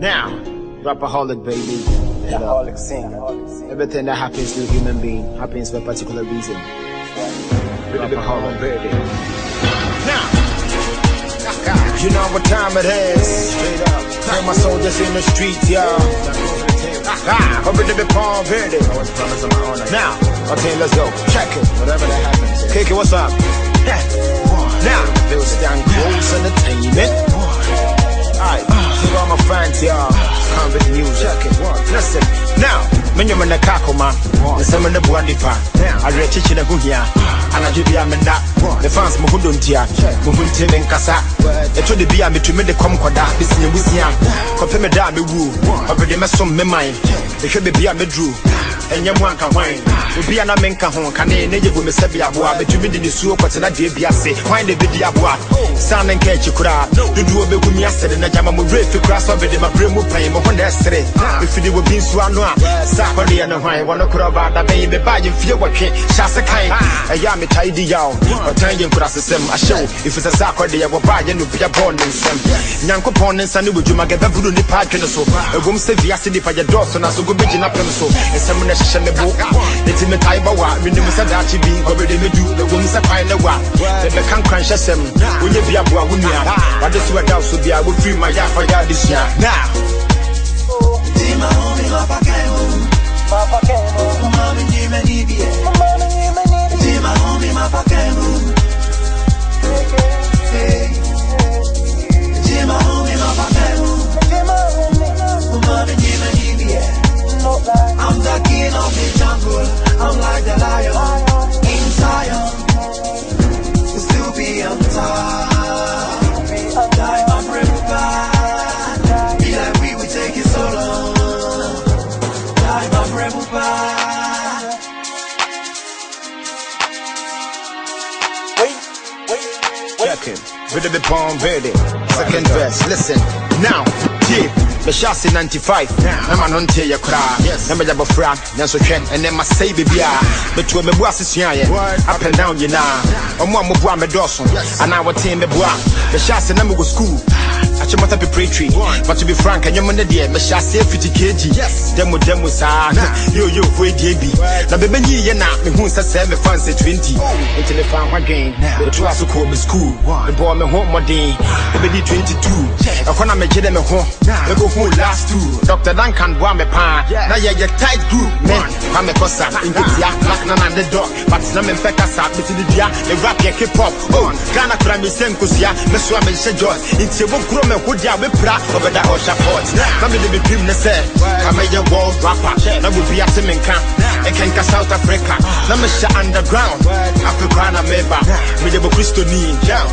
Now, rapaholic baby. Know, singer. everything that happens to a human being happens for a particular reason. Rapaholic baby. Now, you know what time it is. Straight up. Hear my soldiers in the streets, y'all. Ah, over to the palm verde. Now, okay, let's go. Check it. Whatever that happens. Kick it, what's up? Now, Bill Stan Close Entertainment. Alright, to all my fans, y'all. Convict music. Check it. Listen, now, menyo me ne kako ma. Ne se me ne bua nipa. Awe chichi ne huhia. Anadwo bia me na. Ne fans mo hudo ntia. Mo hu ntie me nkasa. Eto de bia metumi de kom kwada. Bisi ebusia. Kope me da me wu. Obede me som me man. Ehwe be bia me dru. ɛnyɛ mu anka hwan obi a na menka ho kane ne gye gu me sɛ beaboa bɛtumi de ne suo kɔtena deɛ bi ase hwan na ɛbɛdi aboa san ne nka akyi koraa dodoɔ bɛgu mi asere na yesterday, and werɛ fi koraa sɛ ɔbɛde maberɛ mu pɛn mo ho na ɛsere ɛfiri wɔ bi nsuo ano a saa hɔdeɛ ne hwan wɔno korɔ baa da bɛyi mebaa mfie wɔtwe hyɛ ase kan ɛyɛ a yammy tidy yaw ɔtan yɛ nkura sesɛm ahyɛw ɛfiri sɛ sɛ akɔdeɛ wɔbaa yɛ no bia bɔɔ ne nsɛm nyankopɔn ne nsa ne in the park, adwene so ɛwom sɛ wiase nipa yɛ dɔɔso na so go bɛgyina pem so. Pencil. Hyehyɛ ne bo. Enti metae ba wa. Menim sɛ daakye bi kɔbɛde medu. Ewom sɛ kwan ne wa. Bɛbɛka nkranhyɛsɛm. Wonyɛ bi aboa wo nua. Wade so ɛda wo so bia wofiri ma yɛ afa yɛ adesua. Now, Die my breath back. check it. With the palm verde. Second verse. Listen. Now, deep. Mehyɛ ase 95 na ma no nteɛ yɛ koraa na mɛgya bɔfra nanso hwɛ ɛnɛ masɛe biribiaa metuo mebu ase suaeɛ up and down nyinaa ɔmo a moboa medɔɔso anaa wɔtee meboa mehyɛ ase na mewɔ skuul akyemɔta preparatory but to be frank ɛnyɛm no deɛ mehyɛ ase afiti kg dɛmo dɛmo saa yoyo fo adie bi na bɛbɛnyiiyɛ na mehu sɛ sɛ mefa nsɛ 20 nti mefa hwadwen metoa so kɔɔ me school. skuul mebɔɔ me ho mmɔden ɛbɛdi 22 ɛkɔ na megye dɛ me ho mɛbɛhu last two. Dr duncan boa me paa na yɛyɛ tight group me kwa mekɔ sa nketia black na nade dɔ but na mempɛ kasa mete ne dua me rap yɛ kip hop oh ghana kora mesɛ nkosua meso a menhyɛ joy. Nti ɛbɔkuro me ho deɛ a wɛpira ɔbɛda ɔhyɛ port na mede medrim ne sɛ ka mɛyɛ world rapper. Na bobi ate me nka south africa. Na mehyɛ underground. Afe koraa na meba mede bɔ kristoni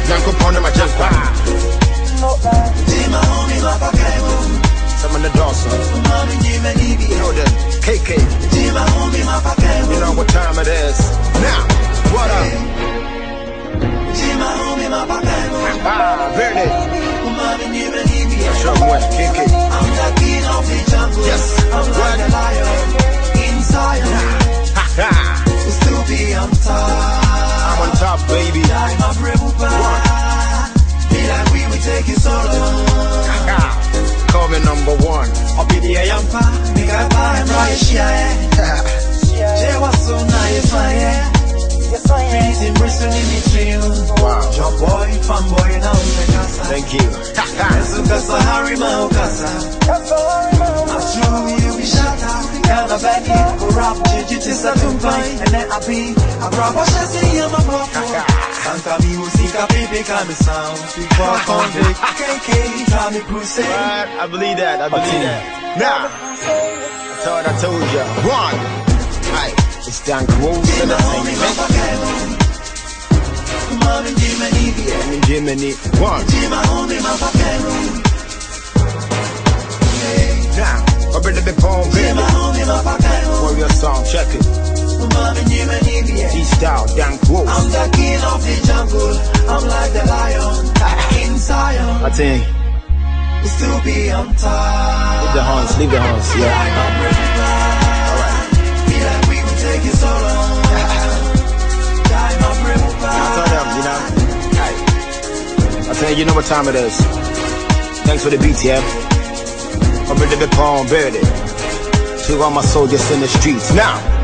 nyankopɔn ne magyenkwa Dima homie, ma pakemu. sɛ mene dɔɔso Mami nyime. You know the KK, Dima homie, ma you know what time it is. Now, what up? Nibie. show me what KK. I'm the king of the jungle. Yes. I'm like What? the lion in Zion. Ha ha, We'll still be on top. I'm on top, baby. Die my brave back. Be like we will take it so long. Ha, call me number one. I'll be the yampa. Make I buy and right share. Jay was so nice, yeah. Trees in Bristol in the trail. Wow, Your boy, fanboy, now the casa. thank you. Ha ha, Eso casa, Harry, my casa. I'm sure you be shut out. Kind of bad, go rap, change it to tumpai. And then I be, I grab a chassis, I'm a pop. Santa musica, baby, come sound. Before convict, KK, try me I believe that, I believe that. Now, I thought I told ya. One, hi, it's Dan Gross Entertainment. Mami, Jimmy, Nivea. I'm in Germany. One, Jimmy, homie, my Mami, Jimmy, Nivea. G-Style, Dan Gross. I'm the king of the jungle. I'm like the lion in Zion. I think, We'll still be on top leave the horns, leave the horns, yeah. Like will take it so long. I told them, you know. I tell you, you know what time it is. Thanks for the beats, yeah. I'm ready to be Palm. To all my soldiers in the streets now.